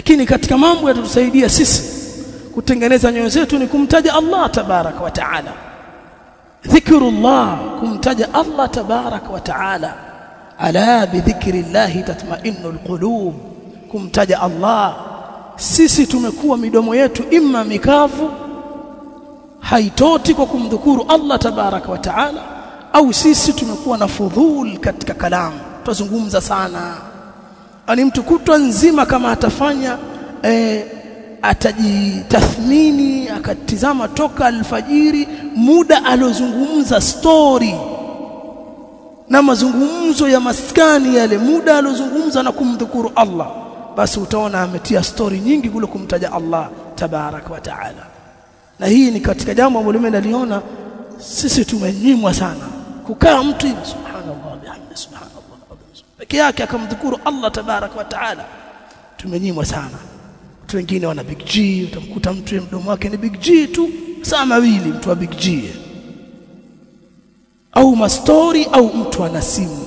lakini katika mambo yatatusaidia sisi kutengeneza nyoyo zetu ni kumtaja Allah tabarak wa taala. Dhikrullah kumtaja Allah tabarak wa taala. Ala bidhikrillah tatma'innul qulub kumtaja Allah. Sisi tumekuwa midomo yetu imma mikavu haitoti kwa kumdhukuru Allah tabarak wa taala au sisi tumekuwa na fudhul katika kalamu. Tuzungumza sana ani mtu kutwa nzima kama atafanya e, atajitathmini akatizama toka alfajiri muda aliozungumza story. Na mazungumzo ya maskani yale muda aliozungumza na kumdhukuru Allah. Basi utaona ametia story nyingi kule kumtaja Allah tabarak wa taala. Na hii ni katika jambo ambalo mimi naliona sisi tumenyimwa sana. Kukaa mtu subhanallah bihamdihi peke yake akamdhukuru Allah tabarak wa taala. Tumenyimwa sana. Watu wengine wana big G utamkuta mtu mdomo wake ni big G tu. Saa mawili mtu wa big G au mastori au mtu ana simu.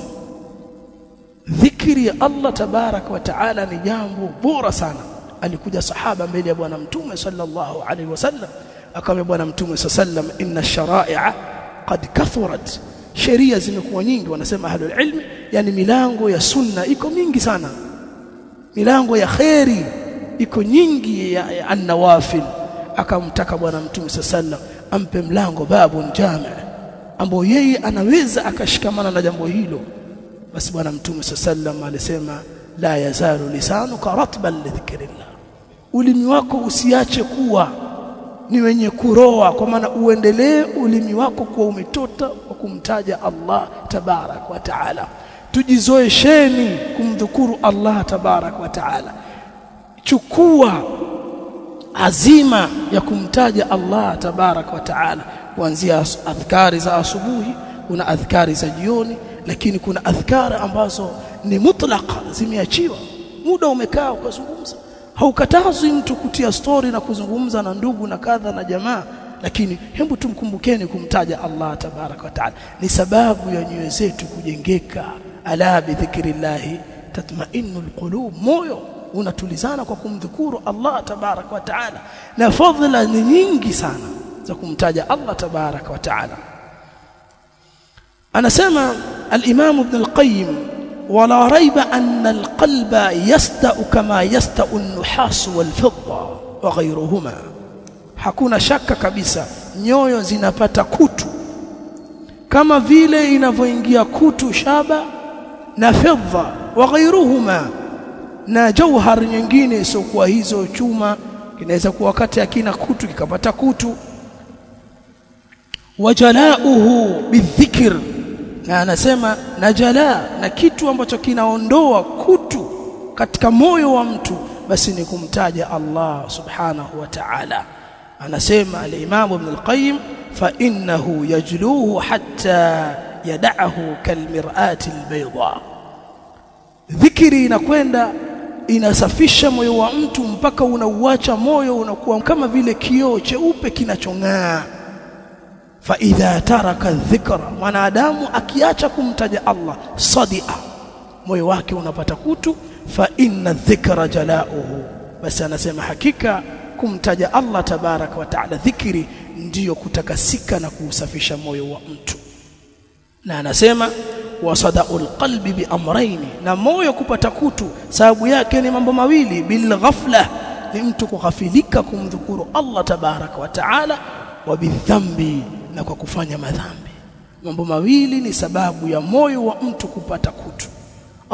Dhikri ya Allah tabarak wa taala ni jambo bora sana. Alikuja sahaba mbele ya bwana mtume sallallahu alaihi wasallam. Akamwambia bwana mtume sallam inna shara'i'a qad kathurat sheria zimekuwa nyingi wanasema ahlul ilm yani milango ya sunna iko mingi sana. Milango ya khairi iko nyingi ya, ya an-nawafil. Akamtaka bwana mtume sallam ampe mlango babun jami' ambao yeye anaweza akashikamana na jambo hilo. Basi bwana mtume sallam alisema la yazalu lisanuka ratban lidhikrillah. Ulimi wako usiache kuwa ni wenye kuroa kwa maana uendelee ulimi wako kuwa umetota kumtaja Allah tabarak wa taala. Tujizoesheni kumdhukuru Allah tabarak wa taala. Chukua azima ya kumtaja Allah tabarak wa taala. Kuanzia adhkari za asubuhi kuna adhkari za jioni lakini kuna adhkari ambazo ni mutlaq zimeachiwa. Muda umekaa ukazungumza. Haukatazwi mtu kutia story na kuzungumza na ndugu na kadha na jamaa lakini hebu tumkumbukeni kumtaja Allah tabarak wa taala ni sababu ya nyoyo zetu kujengeka ala bi dhikrillah tatma'innul qulub moyo unatulizana kwa kumdhukuru Allah tabarak wa taala na fadhila ni nyingi sana za kumtaja Allah tabarak wa taala anasema al-Imam Ibn al-Qayyim ولا ريب أن القلب يستأ كما يستأ النحاس والفضة وغيرهما hakuna shaka kabisa nyoyo zinapata kutu. Kama vile inavyoingia kutu shaba na fedha wa ghairuhuma na jauhar nyingine isiokuwa hizo chuma kinaweza kuwa wakati akina kutu kikapata kutu. Wajalauhu bidhikr na anasema na jala na kitu ambacho kinaondoa kutu katika moyo wa mtu basi ni kumtaja Allah subhanahu wa ta'ala anasema al-Imam Ibn al-Qayyim fa innahu yajluhu hatta yad'ahu kalmir'ati al-bayda. Dhikri inakwenda inasafisha moyo wa mtu mpaka unauacha moyo unakuwa kama vile kioo cheupe kinachong'aa. Fa idha taraka dhikra mwanadamu akiacha kumtaja Allah sadia moyo wake unapata kutu. Fa inna dhikra jalauhu. Basi anasema hakika kumtaja Allah tabarak wa taala dhikri ndiyo kutakasika na kuusafisha moyo wa mtu. Na anasema wasadaul qalbi bi amraini na moyo kupata kutu sababu yake ni mambo mawili bil ghafla ni mtu kughafilika kumdhukuru Allah tabaraka wa taala wa bidhambi na kwa kufanya madhambi. Mambo mawili ni sababu ya moyo wa mtu kupata kutu.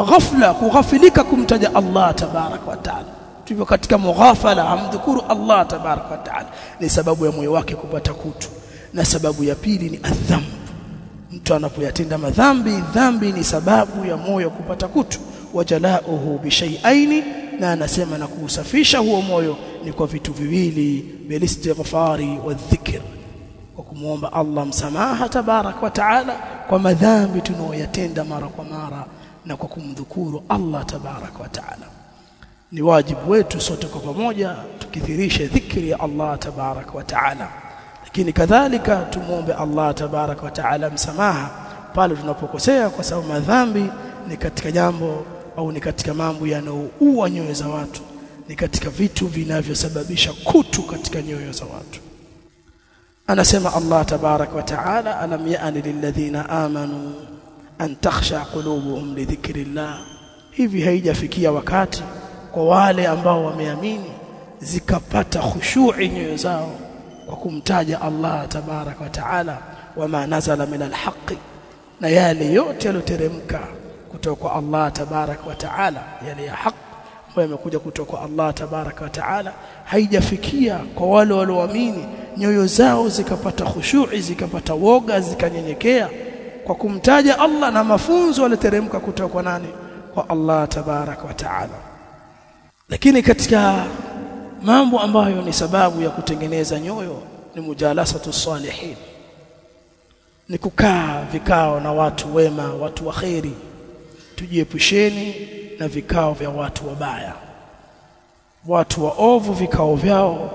Ghafla kughafilika kumtaja Allah tabarak wa taala tulivyo katika mughafala hamdhukuru Allah tabarak wa taala. Ni sababu ya moyo wake kupata kutu. Na sababu ya pili ni adhamu mtu anapoyatenda madhambi dhambi ni sababu ya moyo kupata kutu. Wajalauhu bishaiaini na anasema na kuusafisha huo moyo ni kwa vitu viwili bilistighfari wadhikr kwa kumwomba Allah msamaha tabarak wa taala kwa madhambi tunayoyatenda mara kwa mara na kwa kumdhukuru Allah tabarak wa taala ni wajibu wetu sote kwa pamoja tukithirishe dhikri ya Allah tabarak wa taala. Lakini kadhalika tumuombe Allah tabarak wa taala msamaha pale tunapokosea kwa sababu madhambi ni katika jambo au ni katika mambo yanayoua nyoyo za watu ni katika vitu vinavyosababisha kutu katika nyoyo za watu. Anasema Allah tabarak wa taala alam ya'ni lilladhina amanu an takhsha qulubuhum li dhikrillah. Hivi haijafikia wakati kwa wale ambao wameamini zikapata khushu'i nyoyo zao kwa kumtaja Allah tabarak wa taala wama nazala min alhaqi na yale yote yaloteremka kutoka kwa Allah tabarak wa taala yale ya haq ambayo yamekuja kutoka kwa Allah tabarak wa taala haijafikia kwa wale walioamini. Nyoyo zao zikapata khushu'i zikapata woga zikanyenyekea kwa kumtaja Allah na mafunzo yaloteremka kutoka kwa nani? Kwa Allah tabarak wa taala lakini katika mambo ambayo ni sababu ya kutengeneza nyoyo ni mujalasatu salihin. Ni kukaa vikao na watu wema watu waheri tujiepusheni na vikao vya watu wabaya. Watu waovu vikao vyao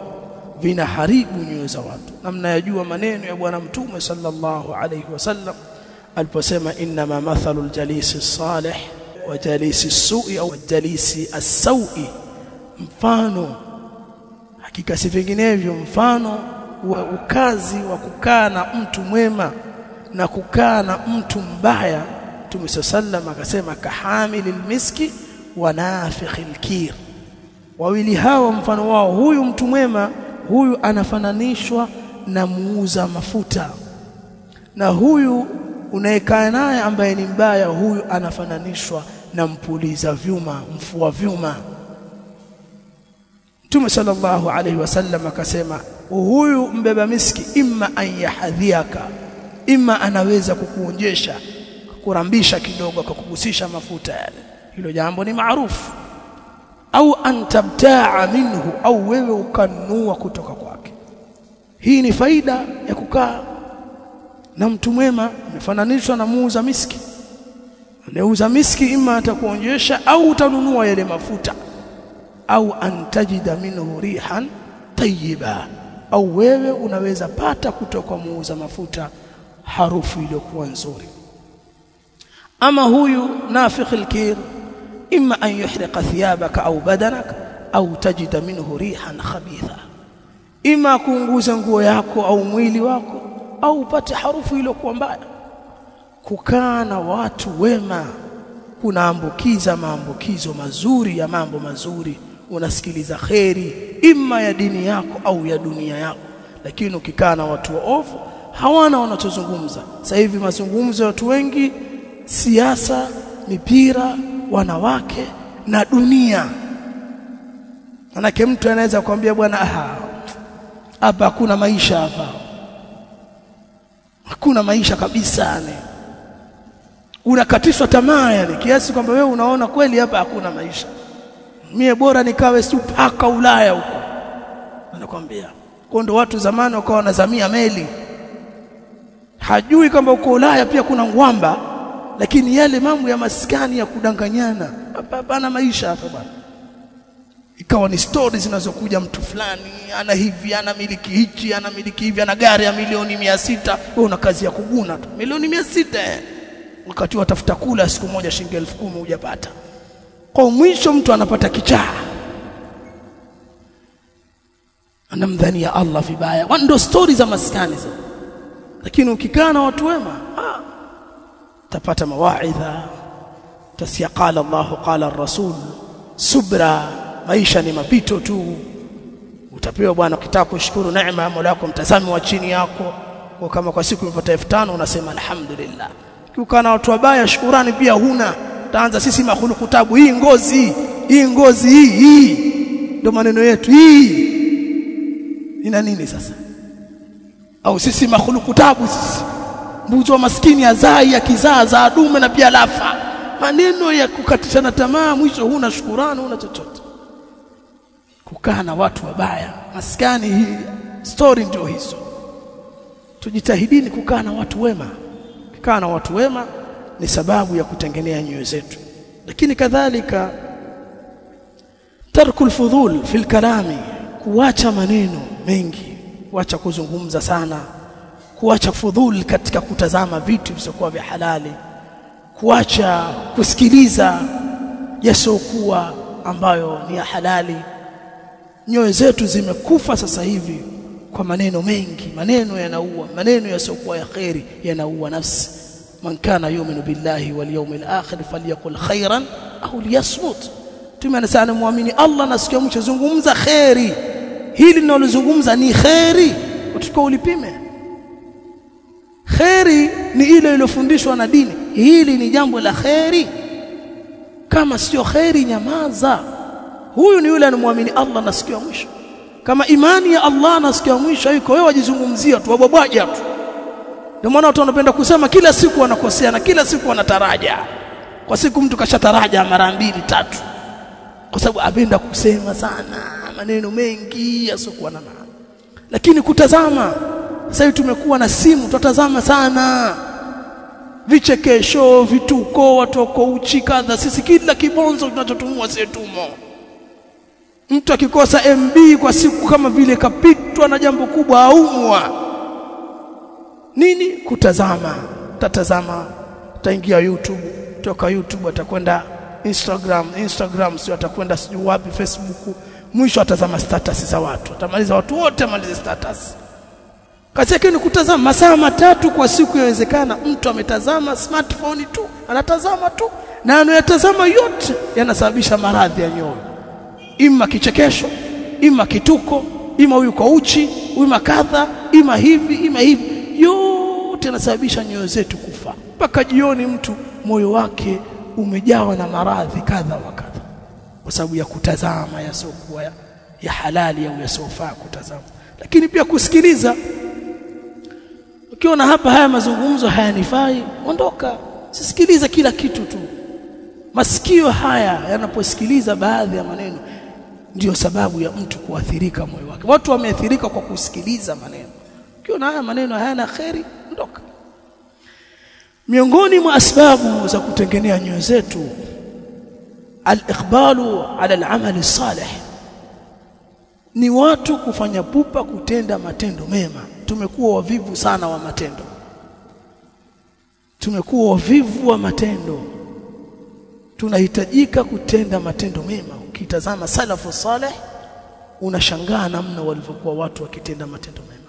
vinaharibu nyoyo za watu. Na mnayajua maneno ya bwana mtume sallallahu alayhi wasallam aliposema inma mathalul jalisi salih wa jalisi su'i au jalisi as-sawi mfano. Hakika si vinginevyo mfano wa ukazi wa kukaa na mtu mwema na kukaa na mtu mbaya. Mtume sallam akasema kahamilil miski wa nafikhil kir wawili hawa mfano wao huyu mtu mwema huyu anafananishwa na muuza mafuta. Na huyu unayekaa naye ambaye ni mbaya huyu anafananishwa na mpuliza vyuma mfua vyuma Mtume sallallahu alaihi wasallam akasema huyu mbeba miski imma an yahadhiaka imma anaweza kukuonjesha kurambisha kidogo akakugusisha mafuta yale. Hilo jambo ni maarufu. Au antabtaa minhu au wewe ukanua kutoka kwake. Hii ni faida ya kukaa na mtu mwema amefananishwa na muuza miski. Anauza miski imma atakuonjesha au utanunua yale mafuta au antajida minhu rihan tayyiba au wewe unaweza pata kutoka muuza mafuta harufu iliyokuwa nzuri. Ama huyu nafikh alkir imma an yuhriqa thiyabaka au badanak au tajida minhu rihan khabitha ima kuunguza nguo yako au mwili wako au upate harufu iliyokuwa mbaya. Kukaa na watu wema kunaambukiza maambukizo mazuri ya mambo mazuri unasikiliza kheri imma ya dini yako au ya dunia yako. Lakini ukikaa na watu waovu hawana wanachozungumza. Sasa hivi mazungumzo ya watu wengi siasa mipira wanawake na dunia. Manake mtu anaweza kuambia bwana hapa hakuna maisha hapa. Hakuna maisha kabisa yani unakatishwa tamaa yani kiasi kwamba wewe unaona kweli hapa hakuna maisha mie bora nikawe si paka Ulaya huko. Anakuambia kwa ndo watu zamani wakawa wanazamia meli. Hajui kwamba uko Ulaya pia kuna ngwamba lakini yale mambo ya maskani ya kudanganyana. Hapa hapana maisha hapa bwana. Ikawa ni stories zinazokuja mtu fulani ana hivi ana miliki hichi ana miliki hivi ana gari ya milioni mia sita. Wewe una kazi ya kuguna tu. Milioni mia sita eh. wakati watafuta kula siku moja shilingi elfu kumi hujapata kwa mwisho mtu anapata kichaa. Anamdhania Allah vibaya. Ndio stories za maskani za. Lakini ukikaa na watu wema utapata mawaidha. Tasia qala Allah qala ar-rasul subra maisha ni mapito tu. Utapewa bwana ukitaka kushukuru neema ya Mola wako mtazame wa chini yako. Kwa kama kwa siku umepata 5000 unasema alhamdulillah. Ukikaa na watu wabaya shukurani pia huna taanza sisi makhuluku tabu. Hii ngozi hii ngozi hii hii. Ndio maneno yetu hii. Ina nini sasa? Au sisi makhuluku tabu sisi. Mbuzi wa maskini azai ya kizaa za adume na pia lafa. Maneno ya kukatishana tamaa mwisho huna shukurani huna chochote. Kukaa na watu wabaya. Maskani hii story ndio hizo. Tujitahidini kukaa na watu wema. Kukaa na watu wema ni sababu ya kutengenea nyoyo zetu. Lakini kadhalika tarku fudhul fil kalami kuacha maneno mengi kuacha kuzungumza sana kuacha fudhul katika kutazama vitu visokuwa vya halali kuacha kusikiliza yasiokuwa ambayo ni ya halali. Nyoyo zetu zimekufa sasa hivi kwa maneno mengi maneno yanaua maneno yasiokuwa ya kheri yanaua nafsi man kana yu'minu billahi wal yawmil akhir falyakul khairan au liyasmut. Tume anasema muamini Allah na siku mwisho zungumza khairi hili ninalozungumza ni khairi utakao ulipime. Khairi ni ile iliyofundishwa na dini. Hili ni jambo la khairi kama sio khairi nyamaza. Huyu ni yule anamwamini Allah na mwisho. Kama imani ya Allah na mwisho iko wewe wajizungumzia tu wabwabwaja tu ndio maana watu wanapenda kusema kila siku wanakosea na kila siku wanataraja. Kwa siku mtu kashataraja mara mbili tatu. Kwa sababu apenda kusema sana maneno mengi yasiokuwa na maana. Lakini kutazama sasa tumekuwa na simu tutazama sana. Vichekesho vituko watoko uchi kadha. Sisi kila kibonzo tunachotumua sisi tumo. Mtu akikosa MB kwa siku kama vile kapitwa na jambo kubwa aumwa nini? Kutazama. Tatazama. Taingia YouTube. Toka YouTube atakwenda Instagram. Instagram sio atakwenda sijui wapi Facebook. Mwisho atazama status za watu. Atamaliza watu wote amalize status. Kazi yake ni kutazama. Masaa matatu kwa siku yawezekana mtu ametazama smartphone tu anatazama tu na anayotazama yote yanasababisha maradhi ya nyoyo. Ima kichekesho ima kituko ima huyu kwa uchi ima kadha ima hivi ima hivi yote yanasababisha nyoyo zetu kufa. Mpaka jioni mtu moyo wake umejawa na maradhi kadha wa kadha. Kwa sababu ya kutazama yasiokuwa ya, ya halali au yasiofaa kutazama. Lakini pia kusikiliza. Ukiona hapa haya mazungumzo hayanifai ondoka. Sisikiliza kila kitu tu. Masikio haya yanaposikiliza baadhi ya maneno ndiyo sababu ya mtu kuathirika moyo wake. Watu wameathirika kwa kusikiliza maneno ukiona haya maneno hayana kheri ondoka. Miongoni mwa asbabu za kutengenea nyoyo zetu al-iqbalu ala al-amali salih. Ni watu kufanya pupa kutenda matendo mema. Tumekuwa wavivu sana wa matendo. Tumekuwa wavivu wa matendo. Tunahitajika kutenda matendo mema. Ukitazama salafu saleh unashangaa namna walivyokuwa watu wakitenda matendo mema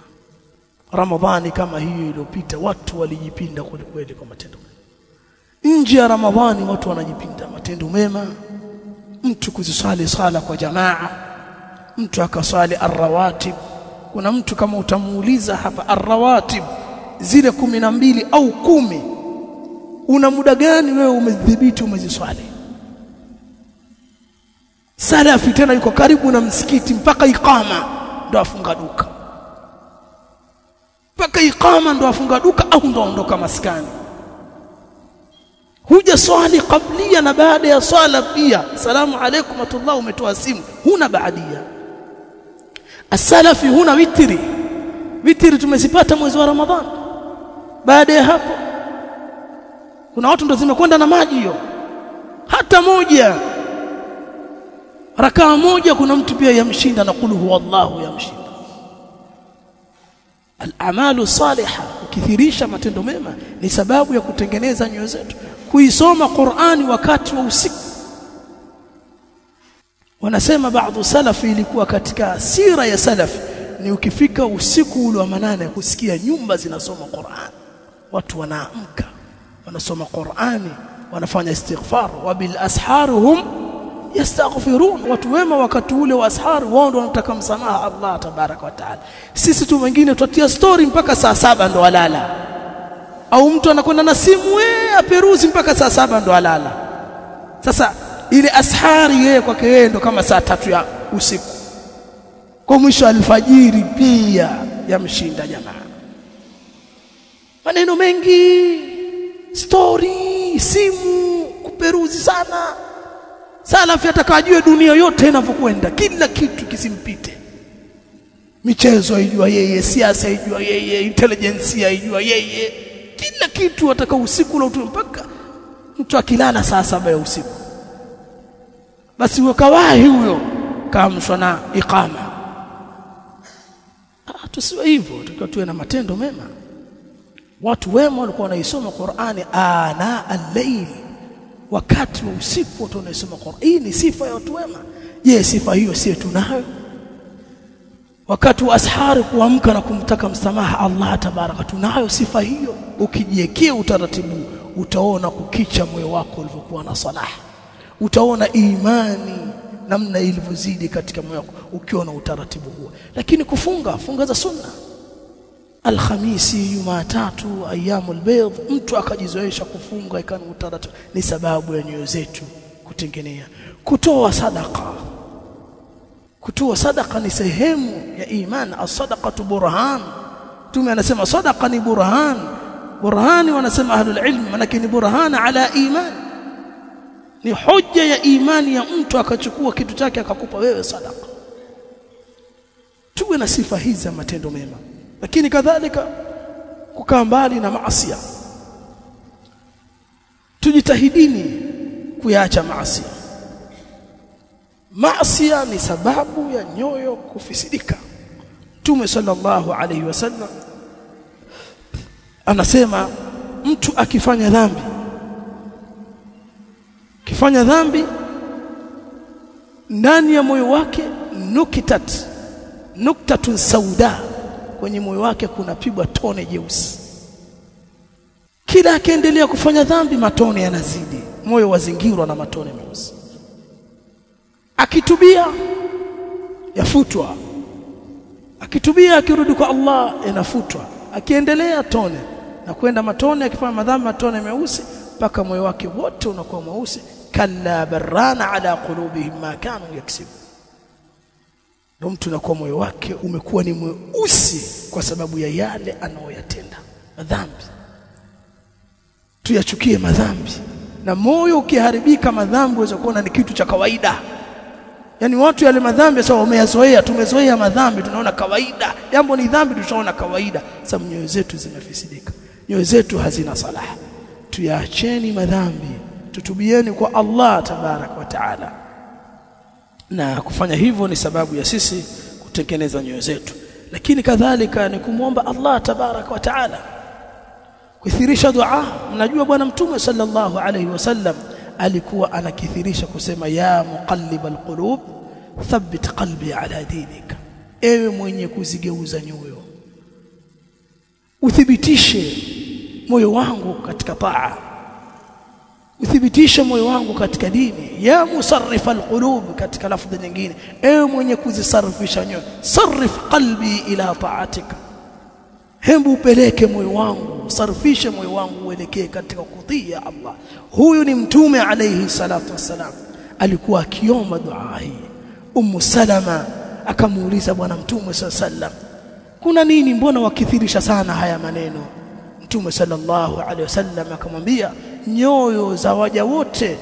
ramadhani kama hiyo iliyopita watu walijipinda kweli kweli kwa matendo mema. Nje ya ramadhani watu wanajipinda matendo mema. Mtu kuziswali sala kwa jamaa mtu akaswali arrawatib. Kuna mtu kama utamuuliza hapa arrawatib zile kumi na mbili au kumi una muda gani wewe umedhibiti umeziswali? Salafi tena yuko karibu na msikiti mpaka ikama ndo afunga duka mpaka ikama ndo afunga duka au ndo aondoka maskani? Huja swali kablia na baada ya swala pia. Salamu alaykum atullah umetoa simu huna baadia. Asalafi huna witri. Witri tumezipata mwezi wa ramadhani baada ya hapo kuna watu ndo zimekwenda na maji hiyo. Hata moja rakaa moja kuna mtu pia yamshinda na kulu huwallahu yamshinda al-amalu salihah ukithirisha matendo mema ni sababu ya kutengeneza nyoyo zetu. Kuisoma Qur'ani wakati wa usiku. Wanasema baadhi salafi ilikuwa katika sira ya salafi. Ni ukifika usiku ule wa manane kusikia nyumba zinasoma Qur'an. Watu wanaamka wanasoma Qur'ani wanafanya istighfar. Wa bil asharuhum yastaghfirun watu wema wakati ule wa ashar wao ndio wanataka msamaha Allah tabarak wa taala. Sisi tu wengine tutatia story mpaka saa saba ndo alala. Au mtu anakwenda na simu we aperuzi mpaka saa saba ndo alala. Sasa ile ashari yeye kwake yeye ndo kama saa tatu ya usiku. Kwa mwisho alfajiri pia yamshinda jamaa. Maneno mengi story simu kuperuzi sana salafi atakajue dunia yote inavyokwenda kila kitu kisimpite. Michezo aijua yeye siasa aijua yeye intelligence aijua yeye. Kila kitu ataka usiku na utume mpaka mtu akilala saa saba ya usiku. Basi wakawahi huyo kaamshwa na ikama ah tusiwe hivyo tukiwa tuwe na matendo mema. Watu wema walikuwa wanaisoma Qur'ani ana al-layl wakati wa usiku watu wanasoma Qur'an. Hii ni sifa ya watu wema. Je sifa hiyo si tunayo? Wakati wa ashari kuamka na kumtaka msamaha Allah tabaraka tunayo sifa hiyo? Ukijiekea utaratibu utaona kukicha moyo wako ulivyokuwa na salaha utaona imani namna ilivyozidi katika moyo wako ukiwa na utaratibu huo. Lakini kufunga funga za sunna alhamisi jumatatu ayamul bayd mtu akajizoesha kufunga ikana utaratibu. Ni sababu ya nyoyo zetu kutengenea. Kutoa sadaka kutoa sadaka ni sehemu ya iman. As-sadaqatu burhan. Mtume anasema sadaka ni burhan. Burhani wanasema ahlul ilm manake ni burhan ala iman. Ni hoja ya imani ya mtu akachukua kitu chake akakupa wewe sadaka tuwe na sifa hizi za matendo mema lakini kadhalika kukaa mbali na maasi tujitahidini kuyaacha maasi maasi ni sababu ya nyoyo kufisidika. Mtume sallallahu alayhi wasallam anasema mtu akifanya dhambi kifanya dhambi ndani ya moyo wake nukitat nuktatun sauda kwenye moyo wake kunapigwa tone jeusi. Kila akiendelea kufanya dhambi matone yanazidi. Moyo wazingirwa na matone meusi. Akitubia yafutwa. Akitubia akirudi kwa Allah yanafutwa. Akiendelea tone. Na kwenda matone akifanya madhambi matone meusi mpaka moyo wake wote unakuwa mweusi. Kalla barana ala qulubihim ma kanu yaksibu ndio mtu unakuwa moyo wake umekuwa ni mweusi kwa sababu ya yale anayoyatenda. Madhambi. Tuyachukie madhambi. Na moyo ukiharibika madhambi uweza kuona ni kitu cha kawaida. Yani watu yale madhambi sasa wameyazoea tumezoea madhambi tunaona kawaida. Jambo ni dhambi tunaona kawaida. Sasa nyoyo zetu zinafisidika nyoyo zetu hazina salaha. Tuyaacheni madhambi. Tutubieni kwa Allah tabarak wa taala na kufanya hivyo ni sababu ya sisi kutengeneza nyoyo zetu. Lakini kadhalika ni kumwomba Allah tabarak wa taala kuithirisha dua. Mnajua bwana mtume sallallahu alayhi wasallam alikuwa anakithirisha kusema ya muqallibal qulub thabbit qalbi ala dinik. Ewe mwenye kuzigeuza nyoyo uthibitishe moyo wangu katika taa uthibitishe moyo wangu katika dini. Ya musarrif alqulub katika lafdhi nyingine. Ewe mwenye kuzisarifisha nyoyo sarif qalbi ila taatika. Hebu upeleke moyo wangu sarifishe moyo wangu uelekee katika kutii ya Allah. Huyu ni mtume alayhi salatu wassalam. Alikuwa akiomba dua hii. Ummu salama akamuuliza bwana mtume sallam kuna nini? Mbona wakithirisha sana haya maneno? Mtume sallallahu alaihi wasallam akamwambia nyoyo za waja wote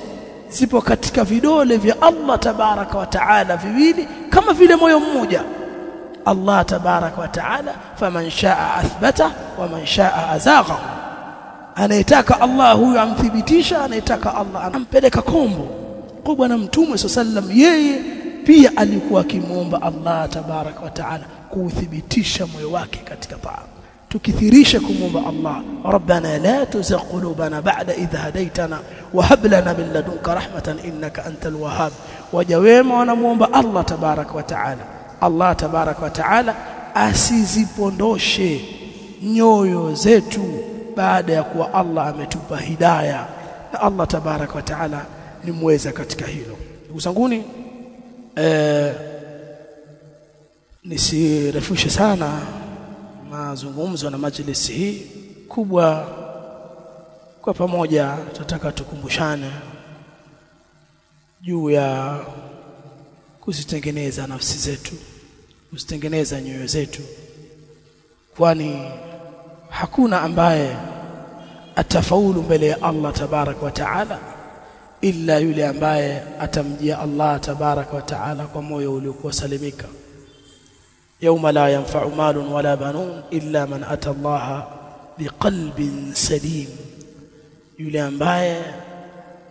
zipo katika vidole vya Allah tabaraka wa taala viwili kama vile moyo mmoja. Allah tabaraka wa taala faman shaa athbata wa man shaa azagha. Anayetaka Allah huyu amthibitisha anayetaka Allah ampeleka kombo. Kwa bwana mtume sallam yeye pia alikuwa akimwomba Allah tabaraka wa taala kuuthibitisha moyo wake katika taa tukithirisha kumwomba Allah rabbana la tuzigh qulubana ba'da idh hadaytana wa hab lana min ladunka rahmatan innaka antal wahhab waja wema wanamuomba Allah tabarak wa taala Allah tabarak wa taala asizipondoshe nyoyo zetu baada ya kuwa Allah ametupa hidayah na Allah tabarak wa taala ni mweza katika hilo ndugu zanguni eh, nisirefushe sana mazungumzo na majlisi hii kubwa. Kwa pamoja tunataka tukumbushane juu ya kuzitengeneza nafsi zetu kuzitengeneza nyoyo zetu kwani hakuna ambaye atafaulu mbele ya Allah tabarak wa taala illa yule ambaye atamjia Allah tabarak wa taala kwa moyo uliokuwa salimika يوم لا ينفع مال ولا بنون إلا من أتى الله بقلب سليم. يليان باية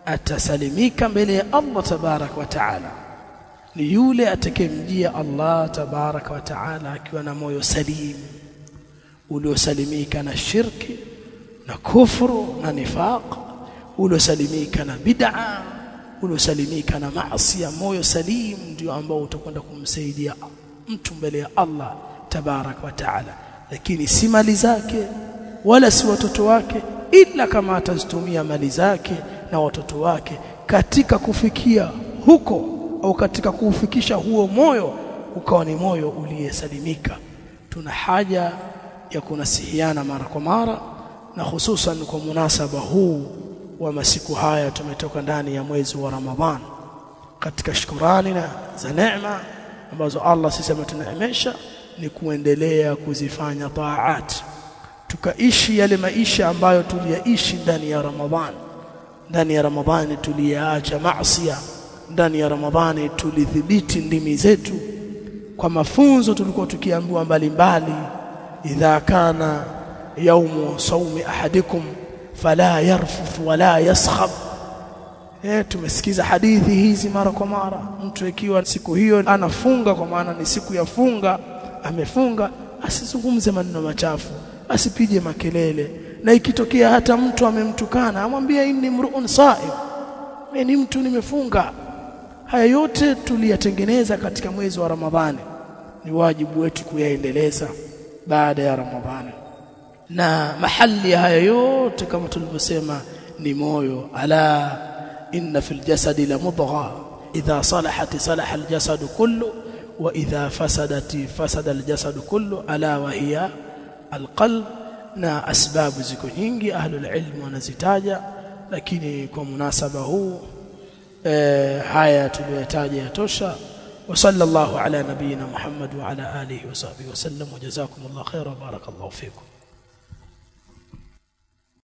أتسلميك ملي الله تبارك وتعالى. ليولي أتكمجي الله تبارك وتعالى كيوانا مو سليم. ولو سلميك أنا الشرك نا كفر نا نفاق. ولو سلميك أنا بدعة ولو سلميك أنا معصية مويو سليم. ديو أنبو تكون سيدي الله mtu mbele ya Allah tabarak wa taala. Lakini si mali zake wala si watoto wake ila kama atazitumia mali zake na watoto wake katika kufikia huko au katika kuufikisha huo moyo ukawa ni moyo uliyesalimika. Tuna haja ya kunasihiana mara kwa mara na hususan kwa munasaba huu wa masiku haya tumetoka ndani ya mwezi wa Ramadhan. Katika shukurani na za neema ambazo Allah sisi ametuneemesha ni kuendelea kuzifanya taat. Tukaishi yale maisha ambayo tuliyaishi ndani ya Ramadhani ndani ya Ramadhani tuliyaacha maasiya ndani ya Ramadhani tulidhibiti ndimi zetu. Kwa mafunzo tulikuwa tukiambiwa mbalimbali idha kana yaumu saumi ahadikum fala yarfuth wala yaskhab eh tumesikiza hadithi hizi mara kwa mara. Mtu ikiwa siku hiyo anafunga kwa maana ni siku ya funga amefunga asizungumze maneno machafu asipige makelele. Na ikitokea hata mtu amemtukana amwambie inni mruun saim. Mimi ni mtu nimefunga. Haya yote tuliyatengeneza katika mwezi wa Ramadhani. Ni wajibu wetu kuyaendeleza baada ya Ramadhani. Na mahali haya yote kama tulivyosema ni moyo. Ala إن في الجسد لمضغة إذا صلحت صلح الجسد كله وإذا فسدت فسد الجسد كله ألا وهي القلب na asbabu ziko nyingi ahlul ilmu wanazitaja lakini kwa munasaba huu e, haya tuliyotaja yatosha wa sallallahu ala nabiyina muhammad wa ala alihi wa sahbihi wa sallam wa jazakumullahu khairan barakallahu fikum